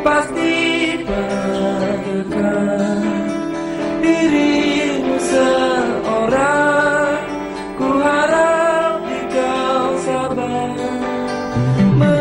pasti temukan dirimu seorang Ku harap kau sabar.